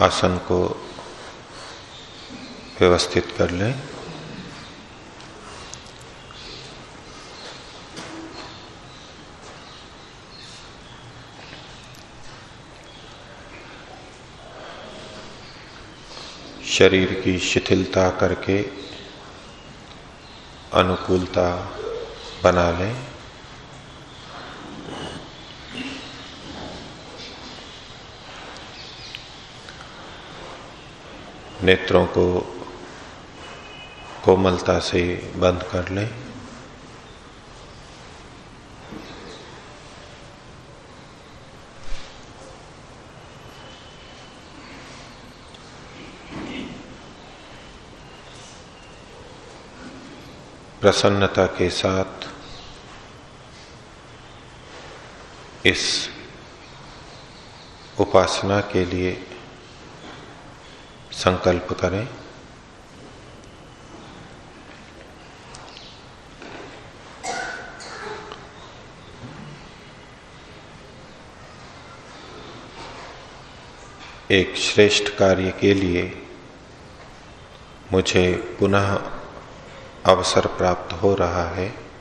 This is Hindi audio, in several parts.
आसन को व्यवस्थित कर लें। शरीर की शिथिलता करके अनुकूलता बना लें। नेत्रों को कोमलता से बंद कर लें। प्रसन्नता के साथ इस उपासना के लिए संकल्प करें। एक श्रेष्ठ कार्य के लिए मुझे पुनः अवसर प्राप्त हो रहा है।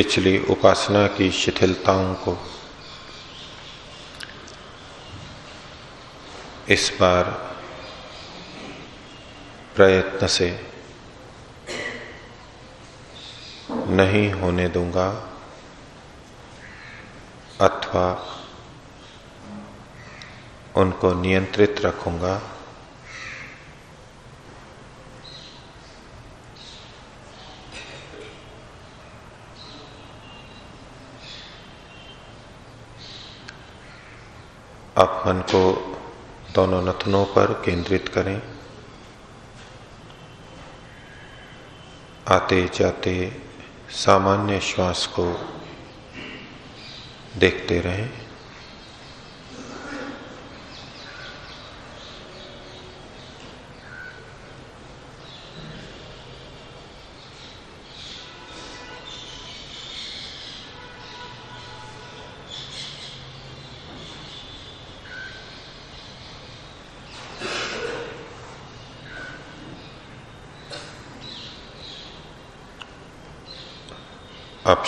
पिछली उपासना की शिथिलताओं को। इस बार प्रयत्न से नहीं होने दूँगा अथवा उनको नियंत्रित रखूँगा। आप मन को दोनों नथनों पर केंद्रित करें। आते जाते सामान्य श्वास को देखते रहें।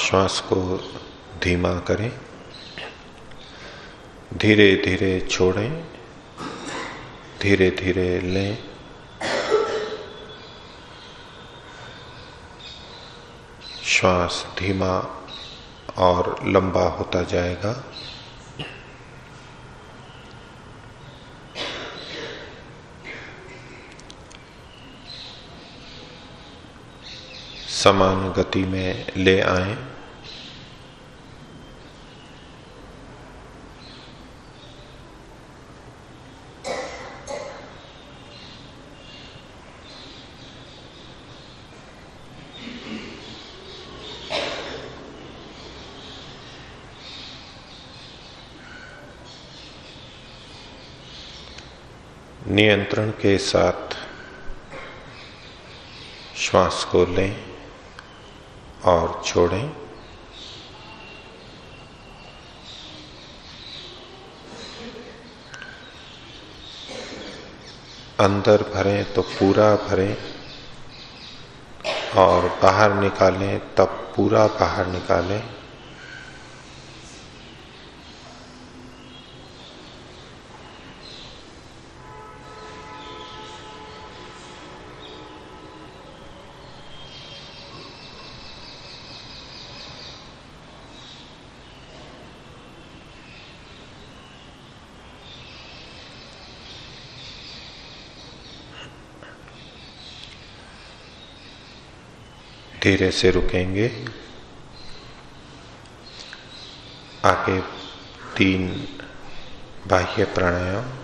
श्वास को धीमा करें। धीरे धीरे छोड़ें। धीरे धीरे लें। श्वास धीमा और लंबा होता जाएगा। समान गति में ले आए। नियंत्रण के साथ श्वास को लें और छोड़ें। अंदर भरें तो पूरा भरें और बाहर निकालें तब पूरा बाहर निकालें। धीरे से रुकेंगे। आगे तीन बाह्य प्राणायाम।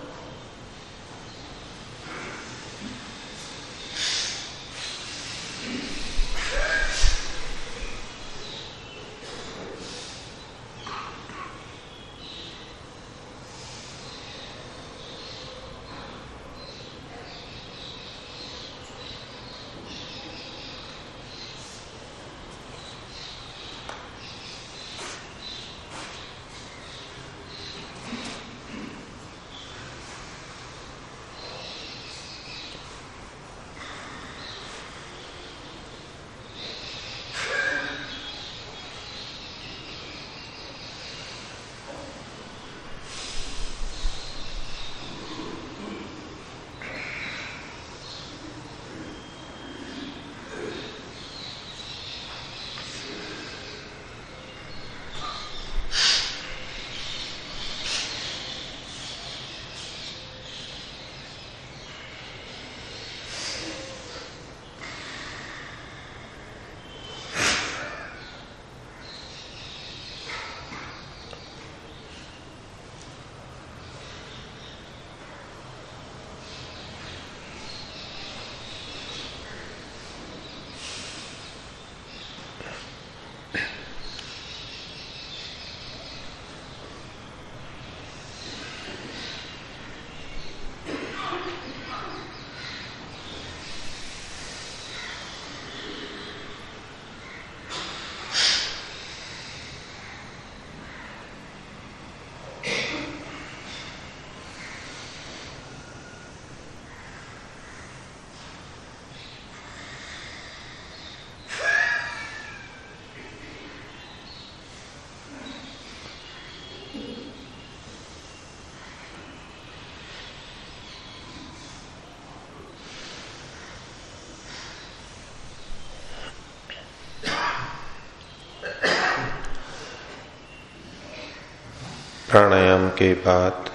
प्राणायाम के बाद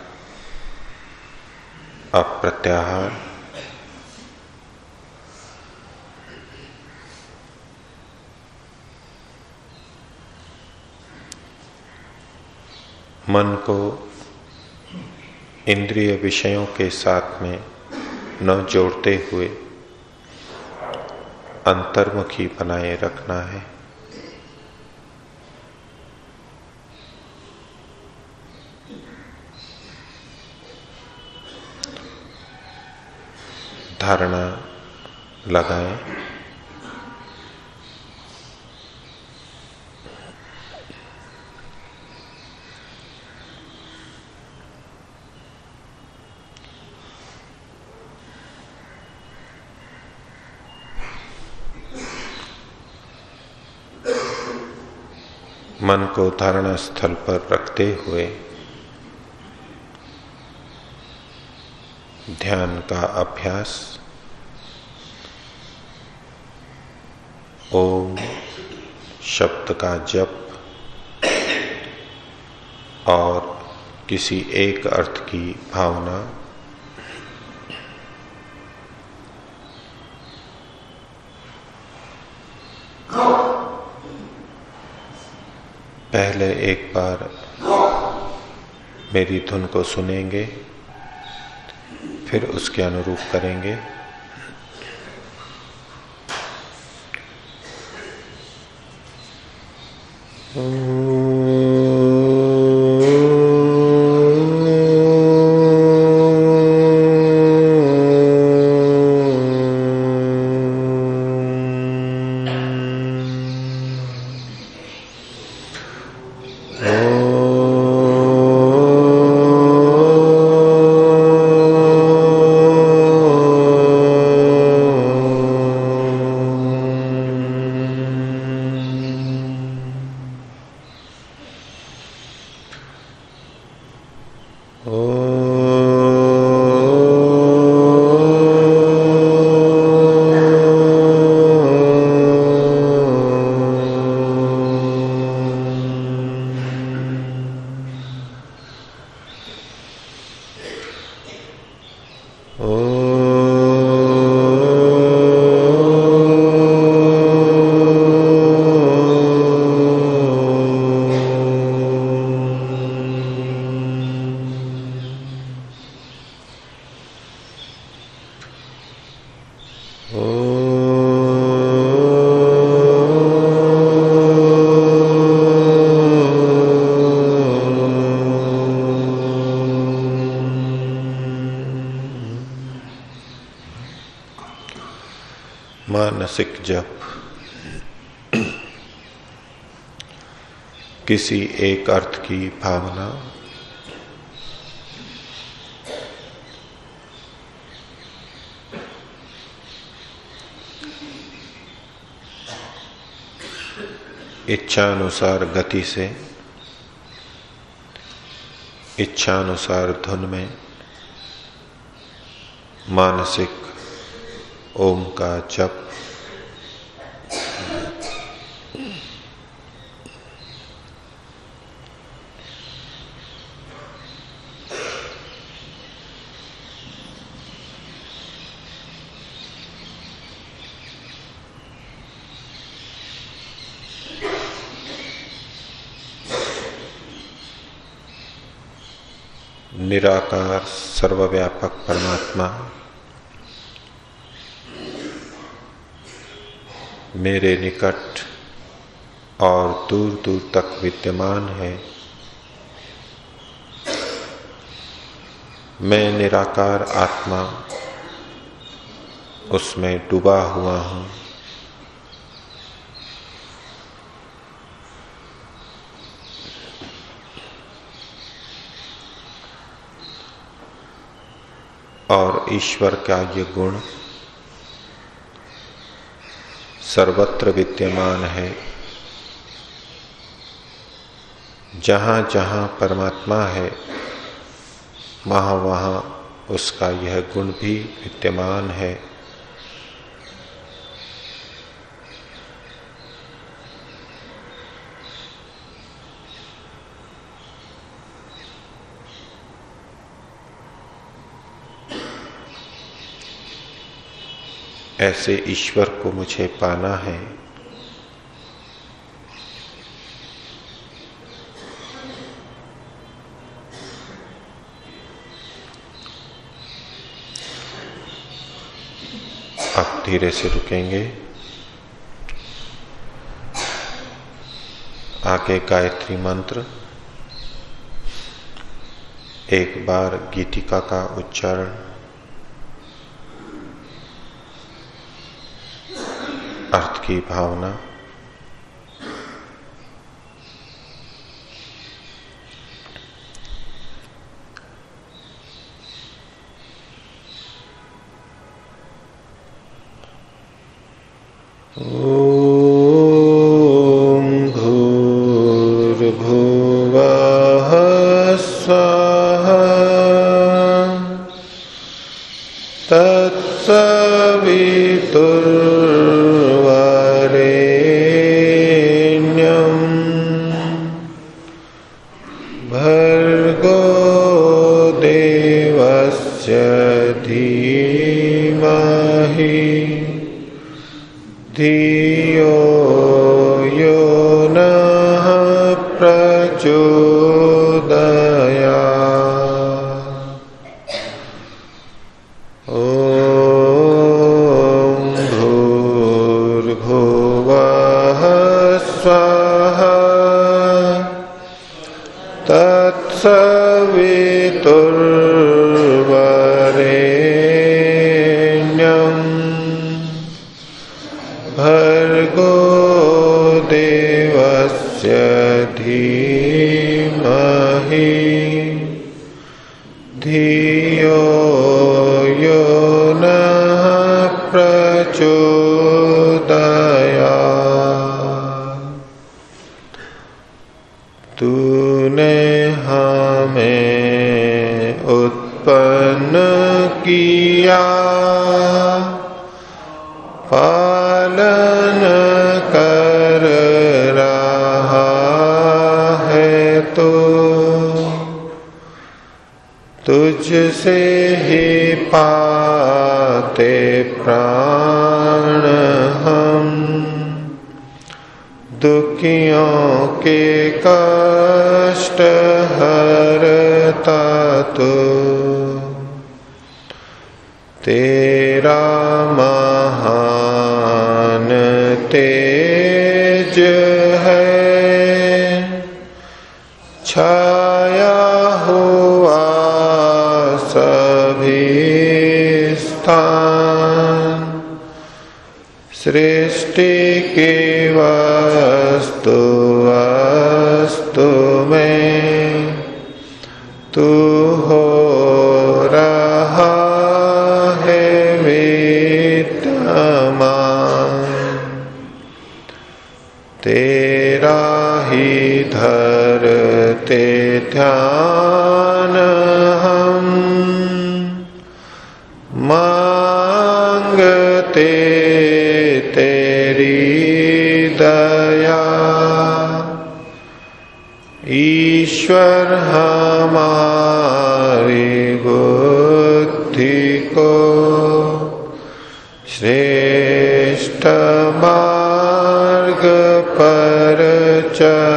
अप्रत्याहार मन को इंद्रिय विषयों के साथ में न जोड़ते हुए अंतर्मुखी बनाए रखना है। धारणा लगाएँ। मन को धारणा स्थल पर रखते हुए ध्यान का अभ्यास ओम शब्द का जप और किसी एक अर्थ की भावना। पहले एक बार मेरी धुन को सुनेंगे, फिर उसके अनुरूप करेंगे। मानसिक जप। किसी एक अर्थ की भावना। इच्छानुसार गति से। इच्छानुसार धुन में। मानसिक ओम का जप निराकार सर्वव्यापक परमात्मा। मेरे निकट और दूर दूर तक विद्यमान है। मैं निराकार आत्मा, उसमें डूबा हुआ हूँ। और ईश्वर का ये गुण सर्वत्र विद्यमान है। जहाँ जहाँ परमात्मा है वहाँ वहाँ उसका यह गुण भी विद्यमान है। ऐसे ईश्वर को मुझे पाना है। आप धीरे से रुकेंगे। आगे गायत्री मंत्र। एक बार गीतिका का उच्चारण अर्थ की भावना प्रचोद अमा तेरा ही धरते ध्यान हम। मांगते तेरी दया। ईश्वर हमारी गुरु धियो मार्ग पर प्रचुर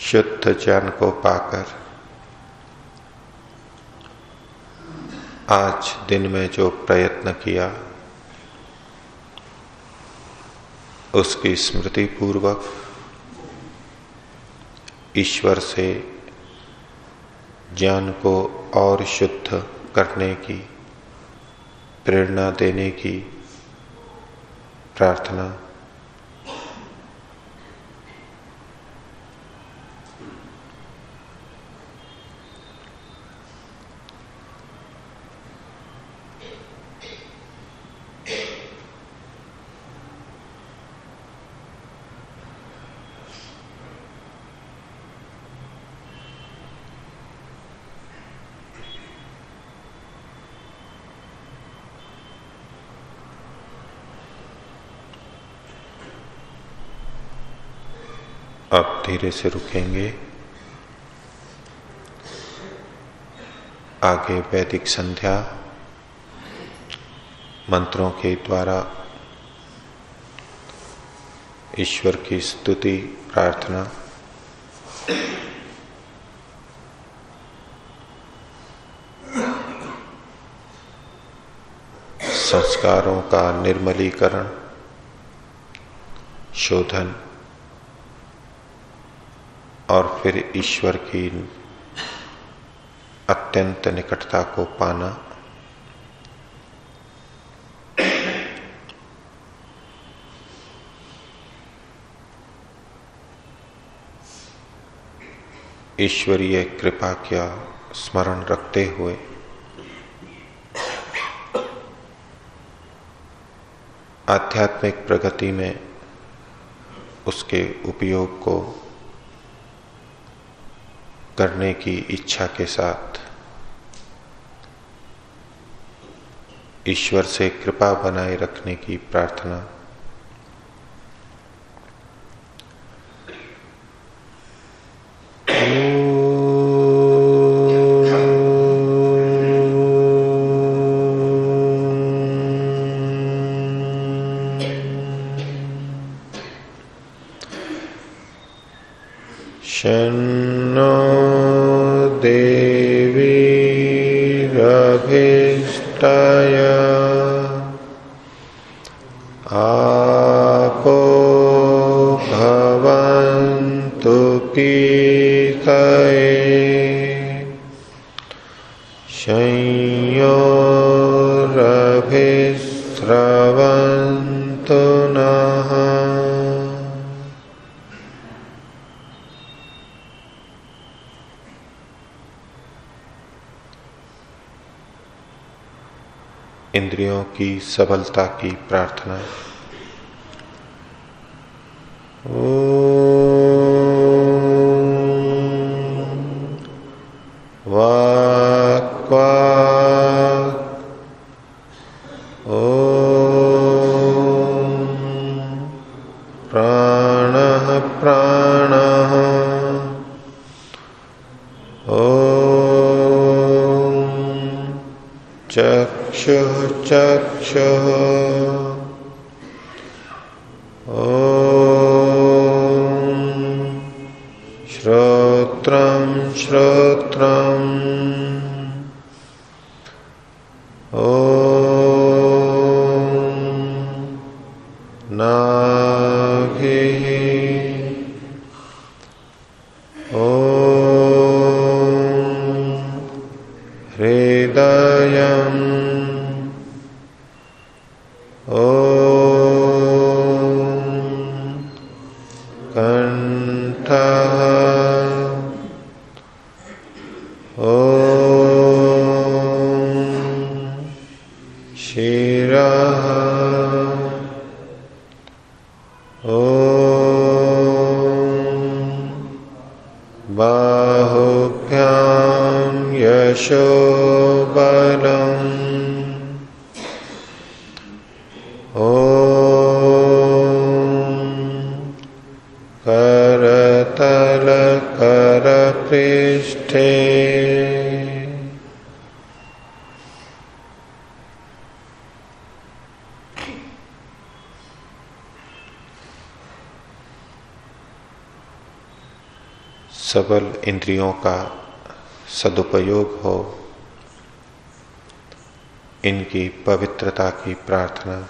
शुद्ध ज्ञान को पाकर। आज दिन में जो प्रयत्न किया, उसकी स्मृति पूर्वक ईश्वर से ज्ञान को और शुद्ध करने की, प्रेरणा देने की प्रार्थना अब धीरे से रुकेंगे। आगे वैदिक संध्या मंत्रों के द्वारा ईश्वर की स्तुति, प्रार्थना। संस्कारों का निर्मलीकरण, शोधन। फिर ईश्वर की अत्यंत निकटता को पाना। ईश्वरीय कृपा का स्मरण रखते हुए आध्यात्मिक प्रगति में उसके उपयोग को करने की इच्छा के साथ। ईश्वर से कृपा बनाए रखने की प्रार्थना। सबलता की प्रार्थना। Música सबल इंद्रियों का सदुपयोग हो। इनकी पवित्रता की प्रार्थना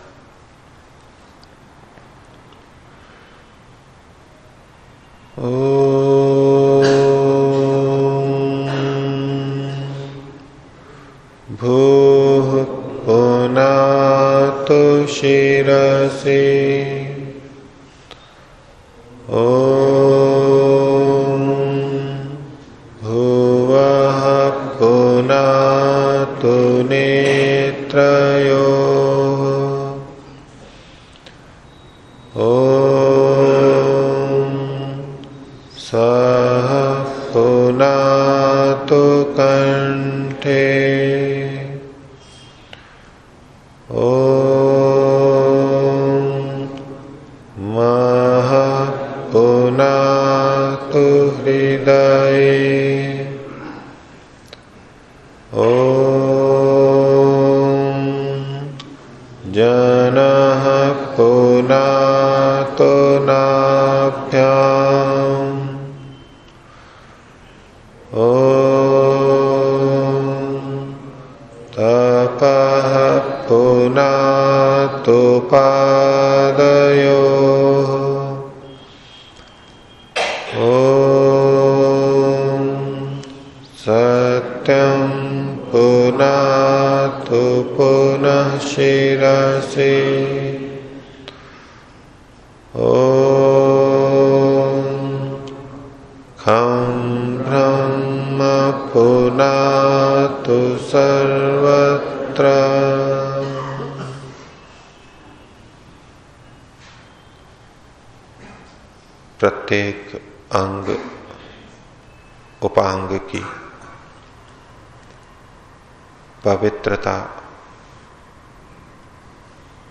पवित्रता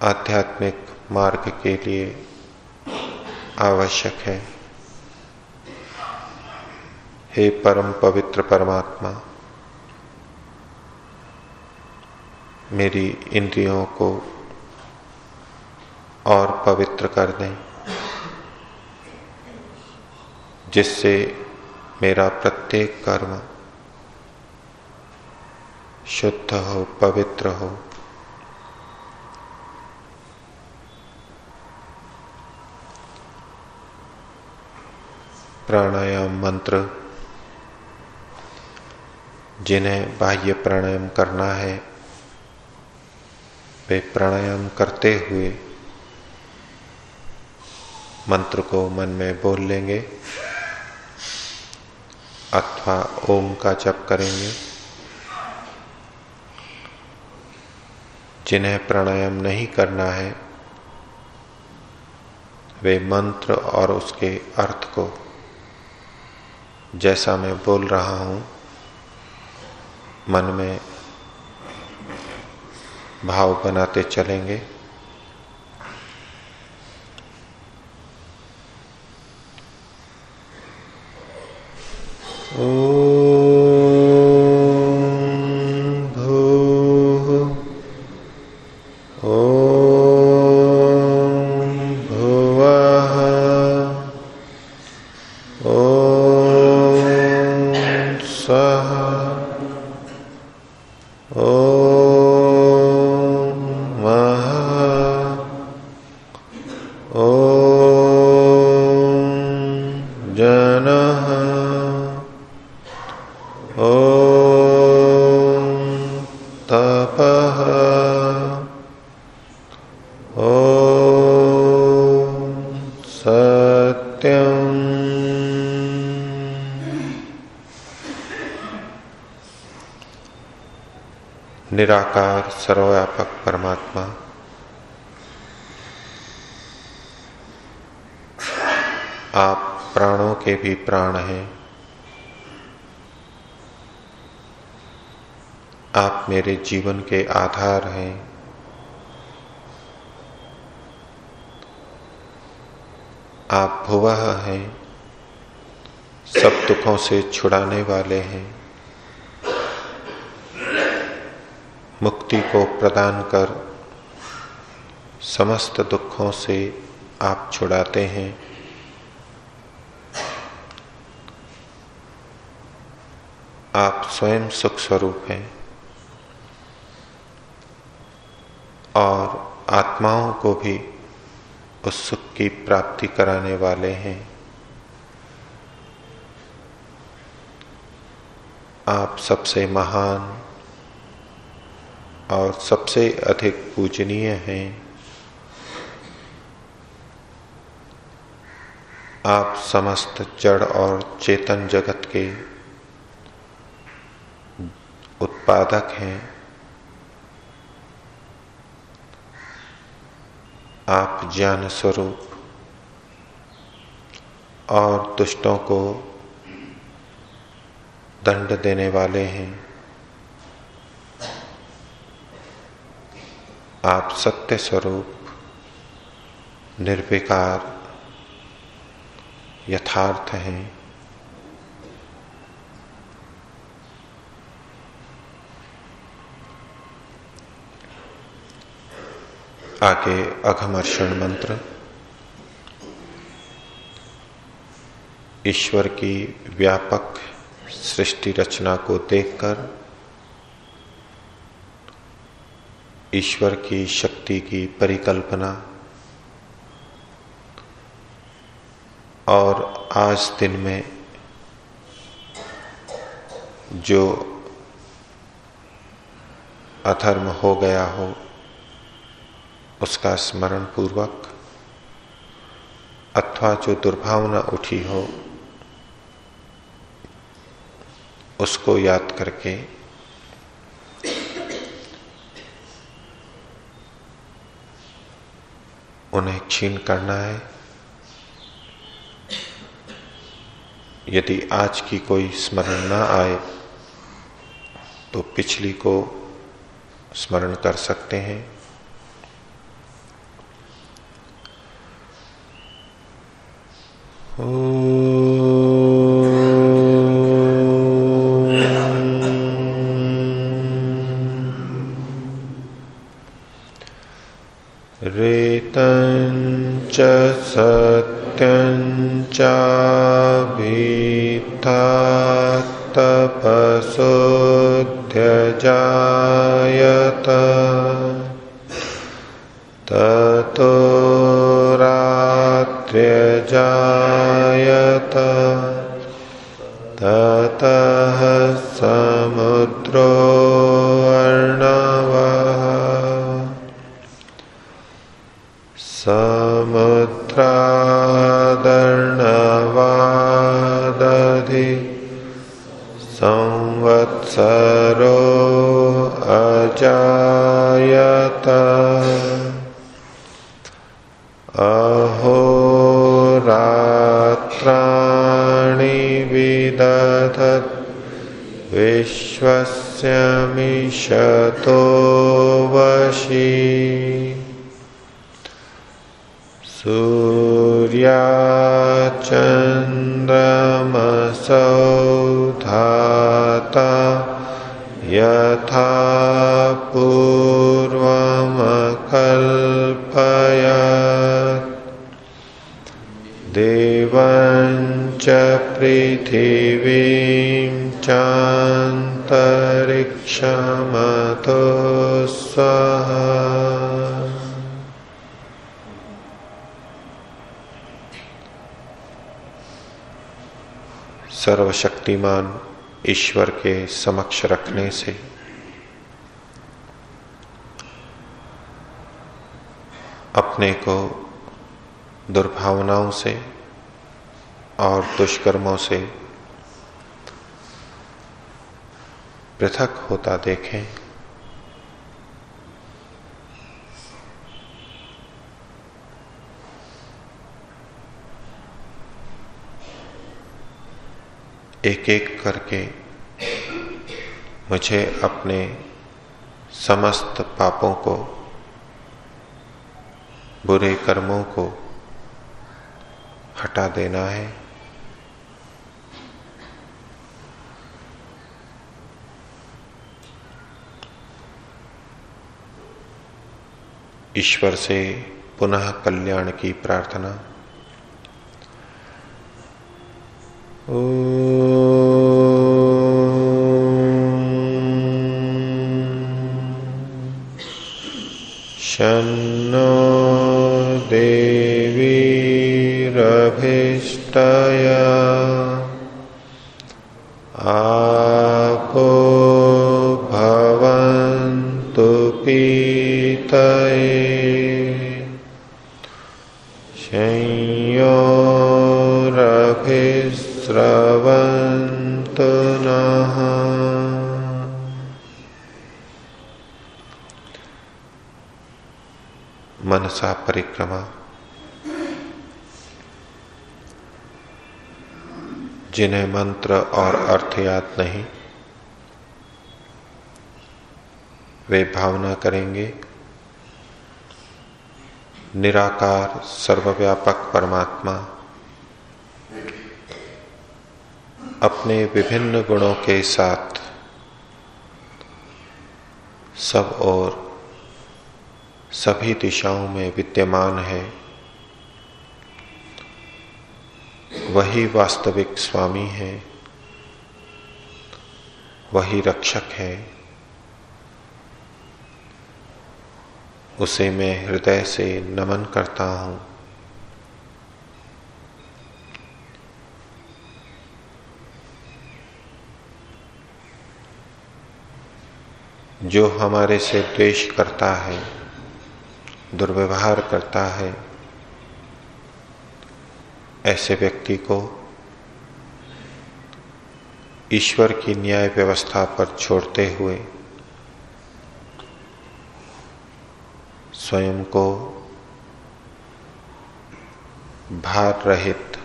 आध्यात्मिक मार्ग के लिए आवश्यक है। हे परम पवित्र परमात्मा, मेरी इंद्रियों को और पवित्र कर दें। जिससे मेरा प्रत्येक कर्म शुद्ध हो, पवित्र हो। प्राणायाम मंत्र, जिन्हें बाह्य प्राणायाम करना है, वे प्राणायाम करते हुए मंत्र को मन में बोल लेंगे। अथवा ओम का जप करेंगे। जिन्हें प्राणायाम नहीं करना है, वे मंत्र और उसके अर्थ को, जैसा मैं बोल रहा हूँ, मन में भाव बनाते चलेंगे। ओ निराकार, सर्वव्यापक परमात्मा। आप प्राणों के भी प्राण हैं। आप मेरे जीवन के आधार हैं। आप भुवह हैं। सब दुखों से छुड़ाने वाले हैं। मुक्ति को प्रदान कर समस्त दुखों से आप छुड़ाते हैं। आप स्वयं सुख स्वरूप हैं। और आत्माओं को भी उस सुख की प्राप्ति कराने वाले हैं। आप सबसे महान और सबसे अधिक पूजनीय हैं। आप समस्त जड़ और चेतन जगत के उत्पादक हैं। आप ज्ञान स्वरूप और दुष्टों को दंड देने वाले हैं। आप सत्य स्वरूप, निर्विकार, यथार्थ हैं। आगे अघमर्षण मंत्र। ईश्वर की व्यापक सृष्टि रचना को देखकर ईश्वर की शक्ति की परिकल्पना। और आज दिन में जो अधर्म हो गया हो, उसका स्मरण पूर्वक अथवा जो दुर्भावना उठी हो, उसको याद करके उन्हें छीन करना है। यदि आज की कोई स्मरण ना आए तो पिछली को स्मरण कर सकते हैं। रेतञ्च सत्यञ्चाभिथा तपसोऽध्यजायत विश्वस्य मिषतो वशी। सूर्याचन्द्रमसौ धाता यथा पूर्वमकल्पयत्। देवञ्च पृथिवीं चान्तरिक्षमतो स्वः सर्वशक्तिमान ईश्वर के समक्ष रखने से अपने को दुर्भावनाओं से और दुष्कर्मों से पृथक होता देखें। एक एक करके मुझे अपने समस्त पापों को, बुरे कर्मों को हटा देना है। ईश्वर से पुनः कल्याण की प्रार्थना। ओ... शन देवी रभिष्टया। परिक्रमा। जिन्हें मंत्र और अर्थ याद नहीं, वे भावना करेंगे, निराकार सर्वव्यापक परमात्मा, अपने विभिन्न गुणों के साथ सब और सभी दिशाओं में विद्यमान है। वही वास्तविक स्वामी है। वही रक्षक है। उसे मैं हृदय से नमन करता हूँ। जो हमारे से द्वेष करता है दुर्व्यवहार करता है। ऐसे व्यक्ति को ईश्वर की न्याय व्यवस्था पर छोड़ते हुए स्वयं को भार रहित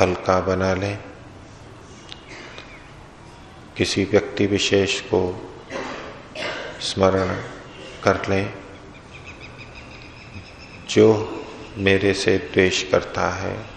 हल्का बना लें। किसी व्यक्ति विशेष को स्मरण कर लें। जो मेरे से द्वेष करता है।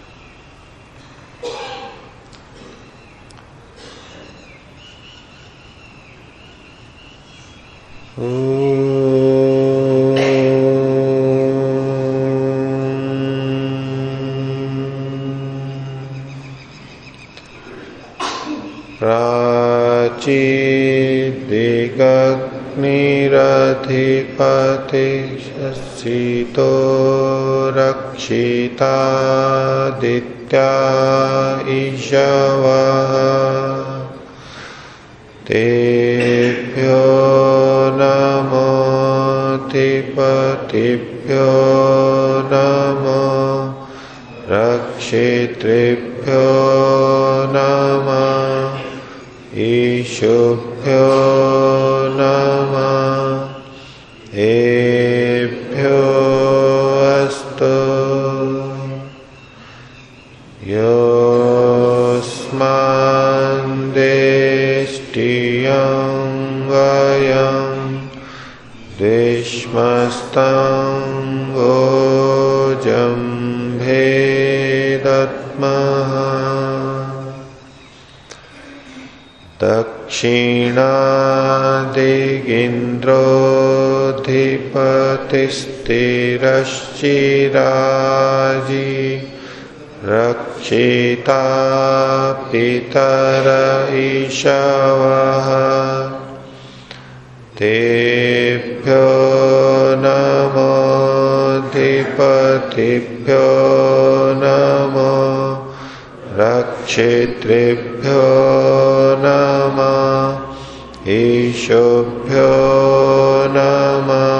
प्राचीदिगग्निरधिपति शीतो रक्षितादित्या दक्षिणादिगिन्द्रोऽधिपतिस्थिरश्चिराजी रक्षिता पितर ईशवः। तेभ्यो नमोऽधिपतिभ्यो नमो रक्षेतृभ्यो नमः। ईशुभ्यो नमः।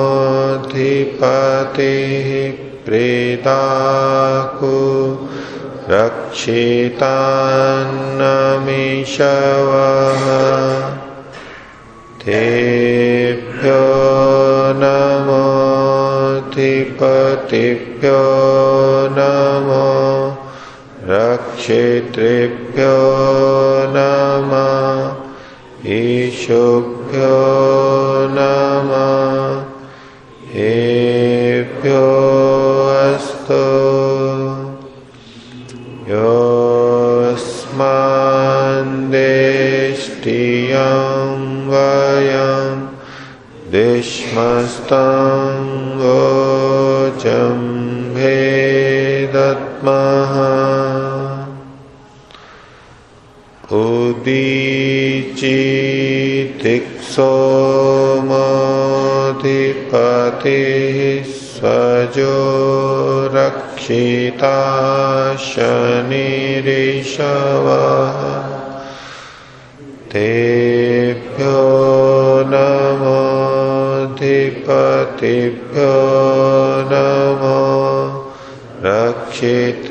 भेदत्मः प्रतीचिदिग्वरुणोऽधिपतिः प्रेताकु रक्षितान्नमिषवः। तेभ्यो नमोऽधिपतिभ्यो नमो रक्षेतृभ्यो नमः। ईशुभ्यो नमः। दिश्मस्ताङ्गोचं भेदत्मः उदीचितिक्सोमधिपतिः स्वजो रक्षिता शनिरिषवः तेभ्यो नमोऽधिपतिभ्यो नमो। रक्षितेभ्यो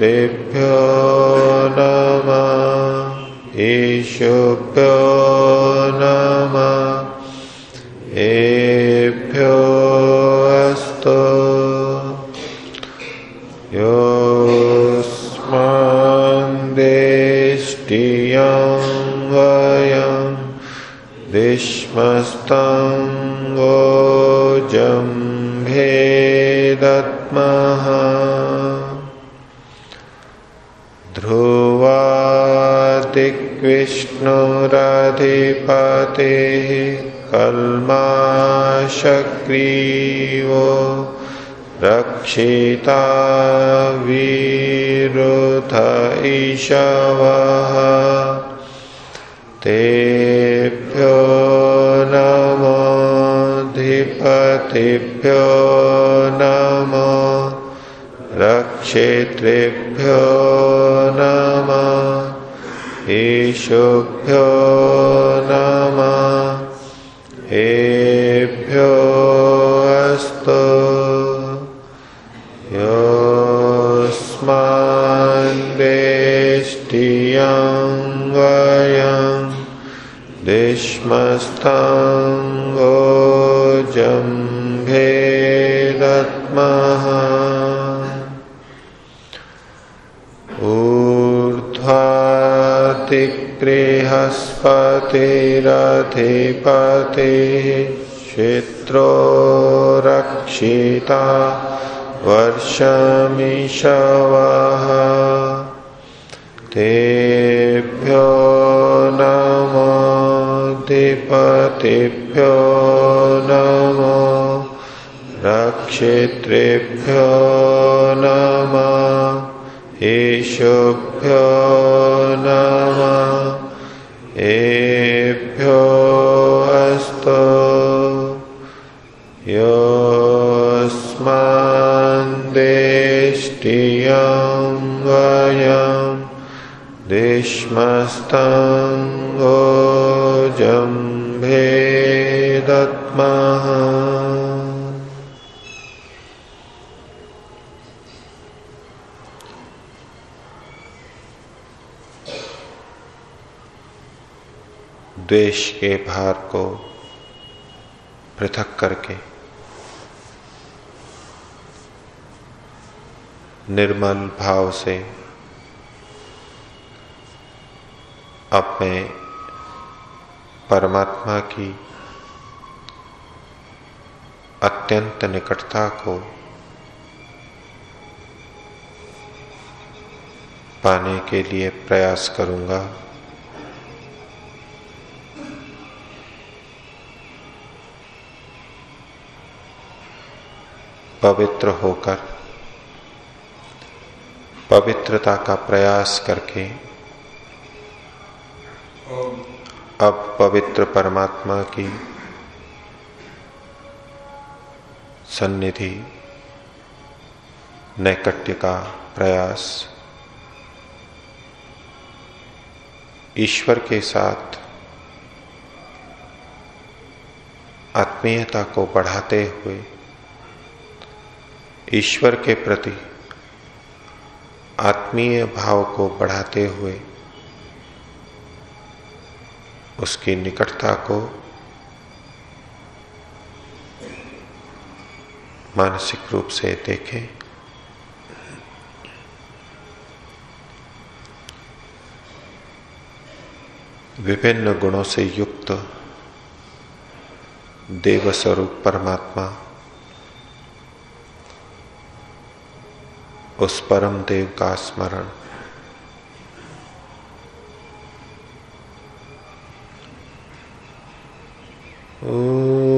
नम। ईशुभ्यो नम। एभ्यो ध्रुवादिग्विष्णुरधिपतेः कल्माशग्रीवो रक्षिता वीरुध ईशवः। तेभ्यो नमोऽधिपतिभ्यो नमो रक्षेतृभ्यो नमः। ईशुभ्यो ऊर्ध्वातिगृहस्पतिरधिपतिः क्षेत्रो रक्षिता वर्षमिषवः। तेभ्यो नमोऽधिपतिभ्यो नमो रक्षितृभ्यो नमः। ईशुभ्यो द्वेष के भार को पृथक करके निर्मल भाव से अपने परमात्मा की अत्यंत निकटता को पाने के लिए प्रयास करूँगा। पवित्र होकर, पवित्रता का प्रयास करके, अब पवित्र परमात्मा की सन्निधि, नैकट्य का प्रयास, ईश्वर के साथ आत्मीयता को बढ़ाते हुए ईश्वर के प्रति आत्मीय भाव को बढ़ाते हुए उसकी निकटता को मानसिक रूप से देखें। विभिन्न गुणों से युक्त देव स्वरूप परमात्मा उस परम देव का स्मरण। उद्वयं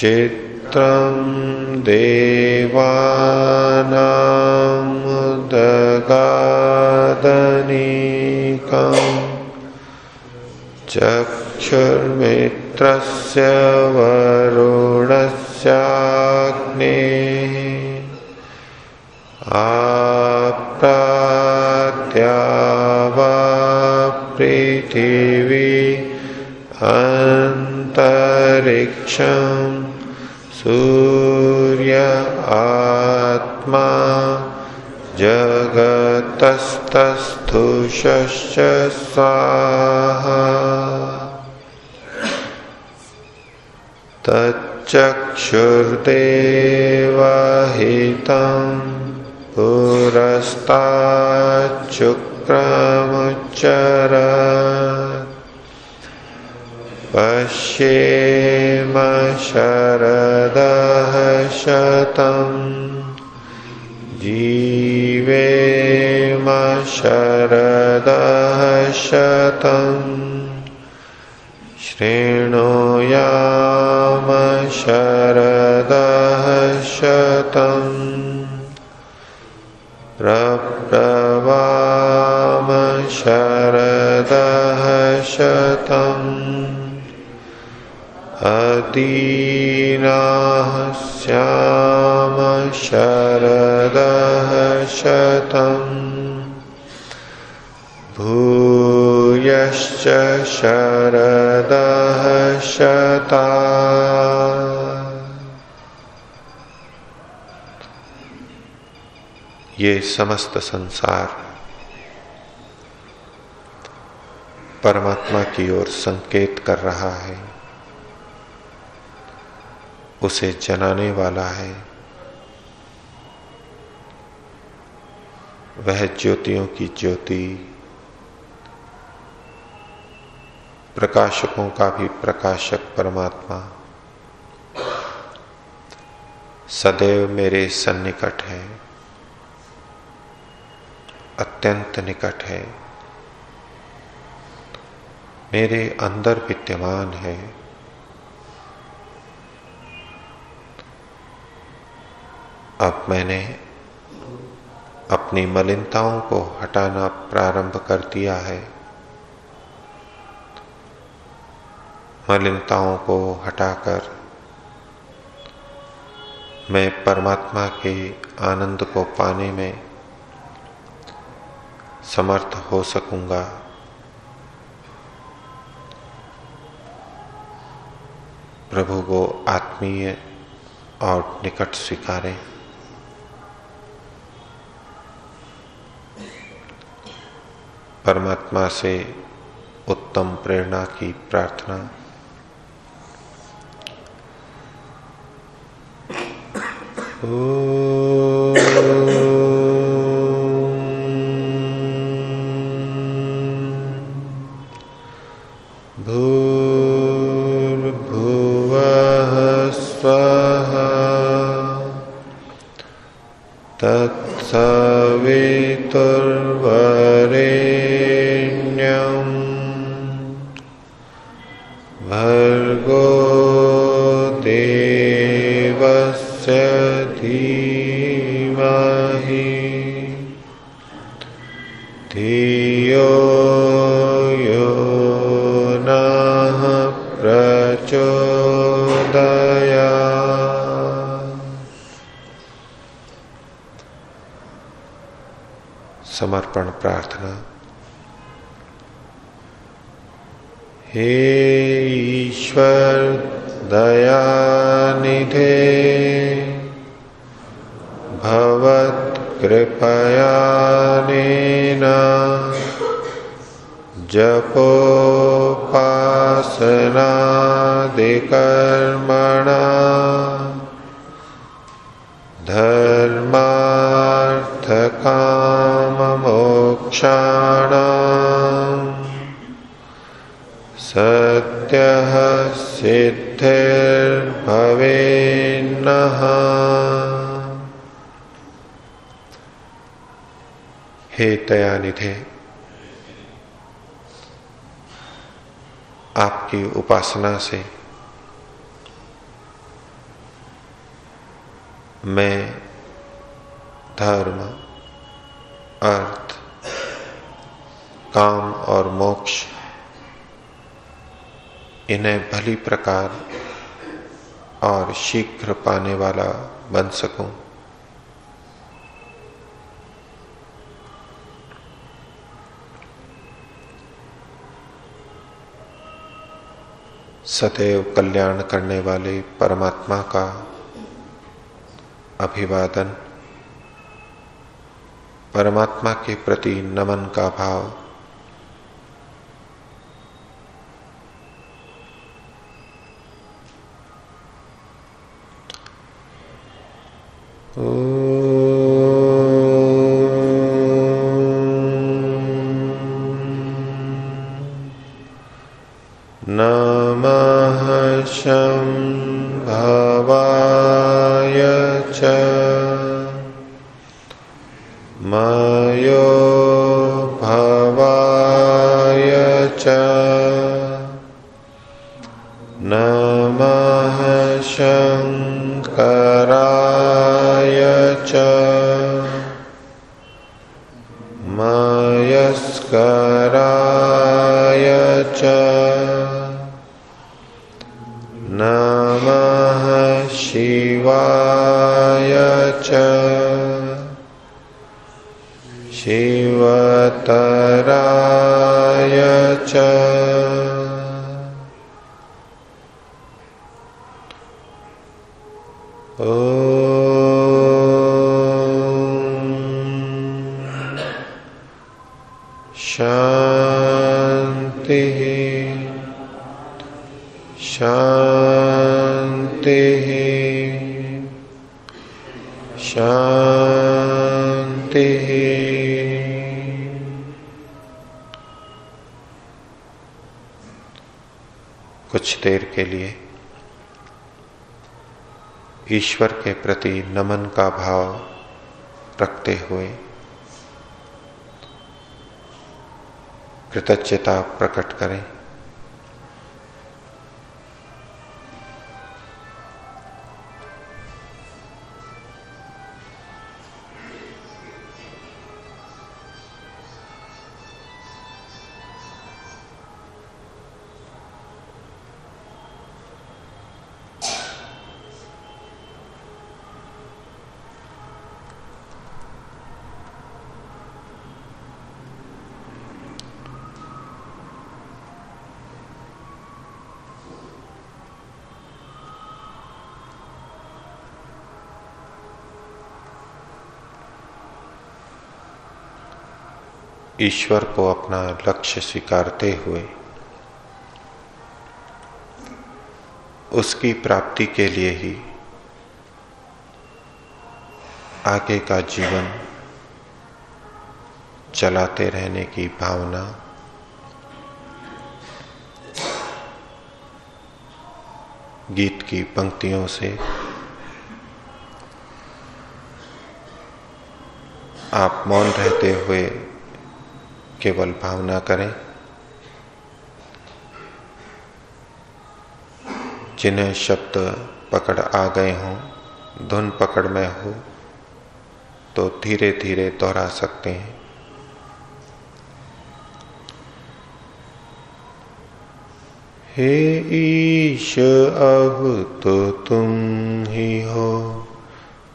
चित्रं देवानामुदगादनीकम् चक्षुर्मित्रस्य वरुणस्याग्ने पृथिवी जगतस्तस्थुषश्च स्वाहा। तच्चक्षुर्देवहितं पुरस्ताच्चुक्रमुच्चर। शरदः शृणुयाम शरदः शतम्। प्रब्रवाम शरदः शतम्। अदीनाः शरदः शता ये समस्त संसार परमात्मा की ओर संकेत कर रहा है, उसे जनाने वाला है। वह ज्योतियों की ज्योति प्रकाशकों का भी प्रकाशक परमात्मा। सदैव मेरे सन्निकट है। अत्यंत निकट है। मेरे अंदर विद्यमान है। अब मैंने अपनी मलिनताओं को हटाना प्रारंभ कर दिया है। मलिनताओं को हटाकर मैं परमात्मा के आनंद को पाने में समर्थ हो सकूँगा। प्रभु को आत्मीय और निकट स्वीकारें। परमात्मा से उत्तम प्रेरणा की प्रार्थना भूर्भुवः समर्पण प्रार्थना। हे ईश्वर दयानिधे भवत्कृपयानेन जपोपासनादिकर्मणा धर्मार्थकाममोक्षाणा सत्यः सिद्धिर्भवेन्नः। हे दयानिधे आपकी उपासना से मैं धर्म काम और मोक्ष इन्हें भली प्रकार और शीघ्र पाने वाला बन सकूँ। सदैव कल्याण करने वाले परमात्मा का अभिवादन, परमात्मा के प्रति नमन का भाव नमः शम्भवाय च देर के लिए। ईश्वर के प्रति नमन का भाव रखते हुए कृतज्ञता प्रकट करें। ईश्वर को अपना लक्ष्य स्वीकारते हुए, उसकी प्राप्ति के लिए ही आगे का जीवन चलाते रहने की भावना गीत की पंक्तियों से आप मौन रहते हुए केवल भावना करें। जिन्हें शब्द पकड़ आ गए हों, धुन पकड़ में हो तो धीरे धीरे दोहरा सकते हैं। हे ईश, अब तो तुम ही हो।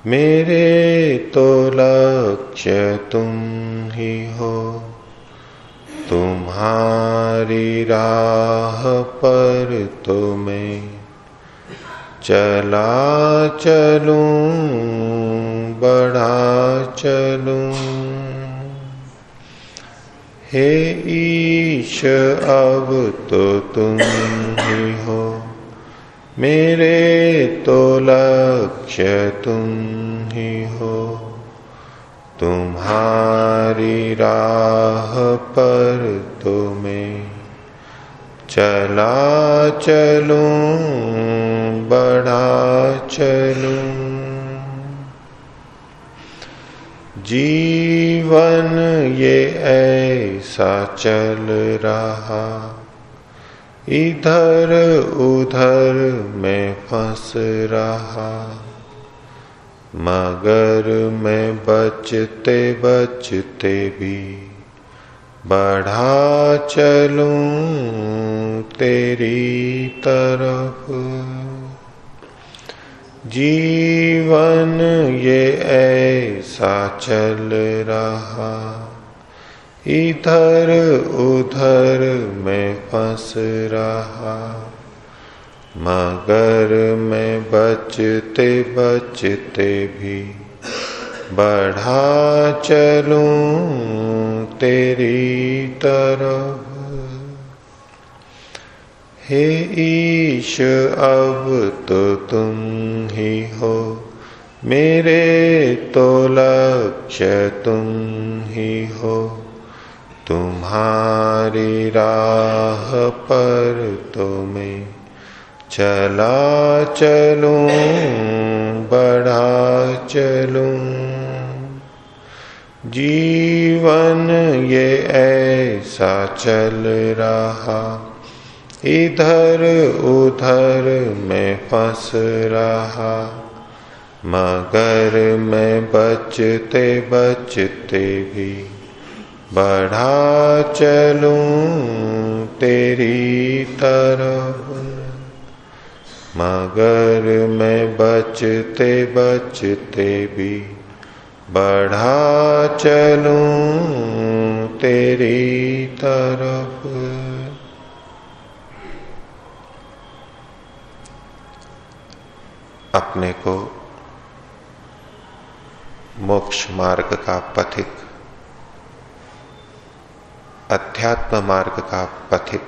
मेरे तो लक्ष्य तुम ही हो। तुम्हारी राह पर तो मैं चला चलूँ बढ़ा चलूँ। हे ईश, अब तो तुम ही हो। मेरे तो लक्ष्य तुम ही हो। तुम्हारी राह पर तो मैं चला चलूँ, बढ़ा चलूँ। जीवन ये ऐसा चल रहा इधर उधर में फंस रहा। मगर मैं बचते बचते भी बढ़ा चलूँ तेरी तरफ़। जीवन ये ऐसा चल रहा, इधर उधर में फंस रहा। मगर मैं बचते बचते भी बढ़ा चलूँ तेरी तरफ़। हे ईश, अब तो तुम ही हो, मेरे तो लक्ष्य तुम ही हो। तुम्हारी राह पर तो मैं चला चलूँ, बढ़ा चलूँ। जीवन ये ऐसा चल रहा, इधर उधर मैं फंस रहा। मगर मैं बचते बचते भी बढ़ा चलूँ तेरी तरफ़ मगर मैं बचते बचते भी बढ़ा चलूँ तेरी तरफ़। अपने को मोक्ष मार्ग का पथिक, अध्यात्म मार्ग का पथिक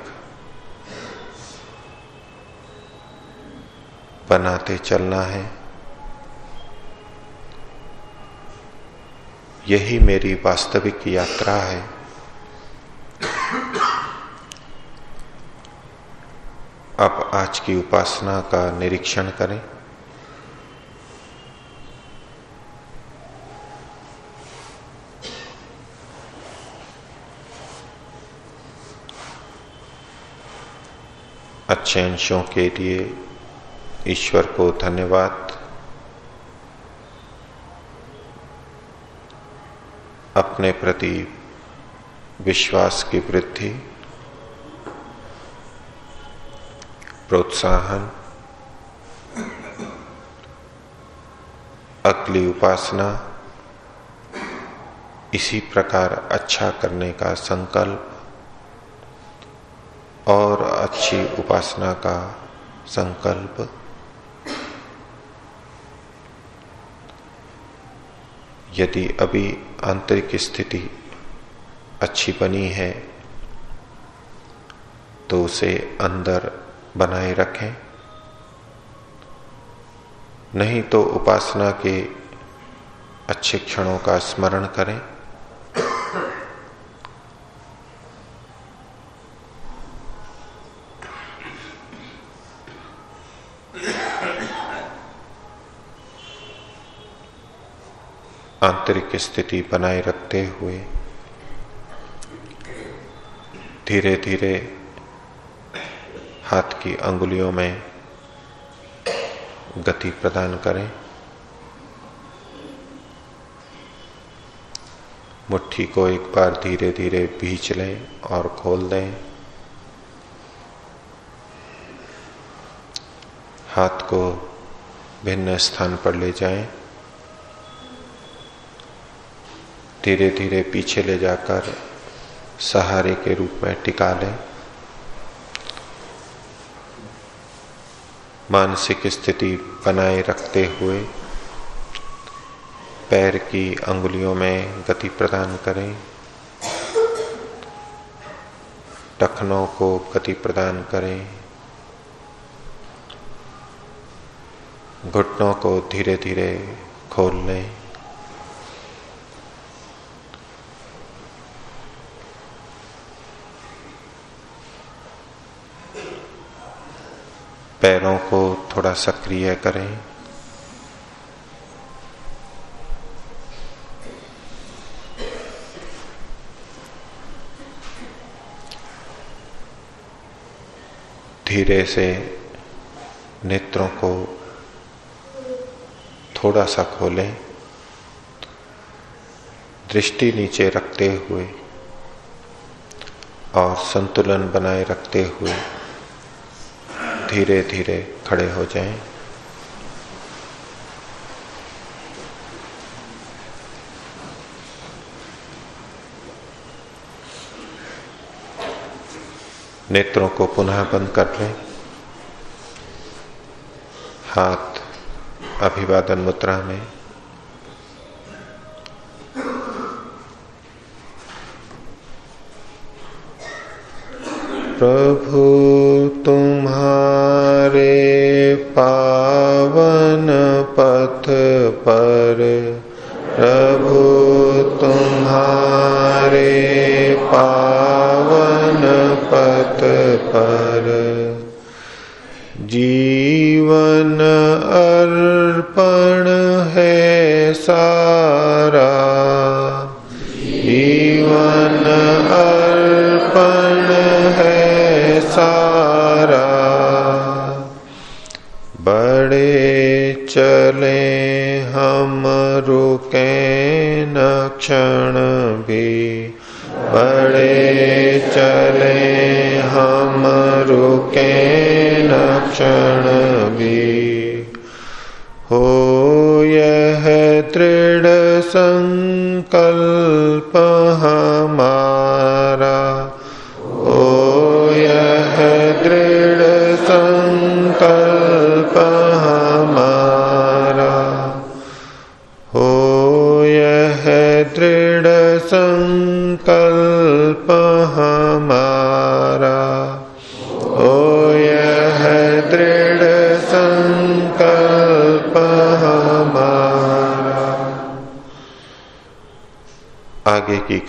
बनाते चलना है। यही मेरी वास्तविक यात्रा है। आप आज की उपासना का निरीक्षण करें। अच्छे अंशों के लिए ईश्वर को धन्यवाद। अपने प्रति विश्वास की वृद्धि, प्रोत्साहन, अगली उपासना, इसी प्रकार अच्छा करने का संकल्प और अच्छी उपासना का संकल्प। यदि अभी आंतरिक स्थिति अच्छी बनी है तो उसे अंदर बनाए रखें। नहीं तो उपासना के अच्छे क्षणों का स्मरण करें। आंतरिक स्थिति बनाए रखते हुए धीरे धीरे हाथ की अंगुलियों में गति प्रदान करें। मुट्ठी को एक बार धीरे धीरे भींच लें और खोल दें। हाथ को भिन्न स्थान पर ले जाएँ। धीरे धीरे पीछे ले जाकर सहारे के रूप में टिका लें। मानसिक स्थिति बनाए रखते हुए पैर की अंगुलियों में गति प्रदान करें। टखनों को गति प्रदान करें। घुटनों को धीरे धीरे खोल लें। पैरों को थोड़ा सक्रिय करें। धीरे से नेत्रों को थोड़ा सा खोलें। दृष्टि नीचे रखते हुए और संतुलन बनाए रखते हुए धीरे धीरे खड़े हो जाएँ। नेत्रों को पुनः बंद कर लें। हाथ अभिवादन मुद्रा में। प्रभु न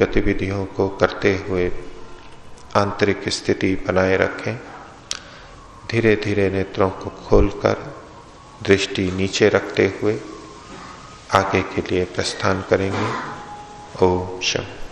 गतिविधियों को करते हुए आंतरिक स्थिति बनाए रखें। धीरे धीरे नेत्रों को खोलकर दृष्टि नीचे रखते हुए आगे के लिए प्रस्थान करेंगे। ओम शम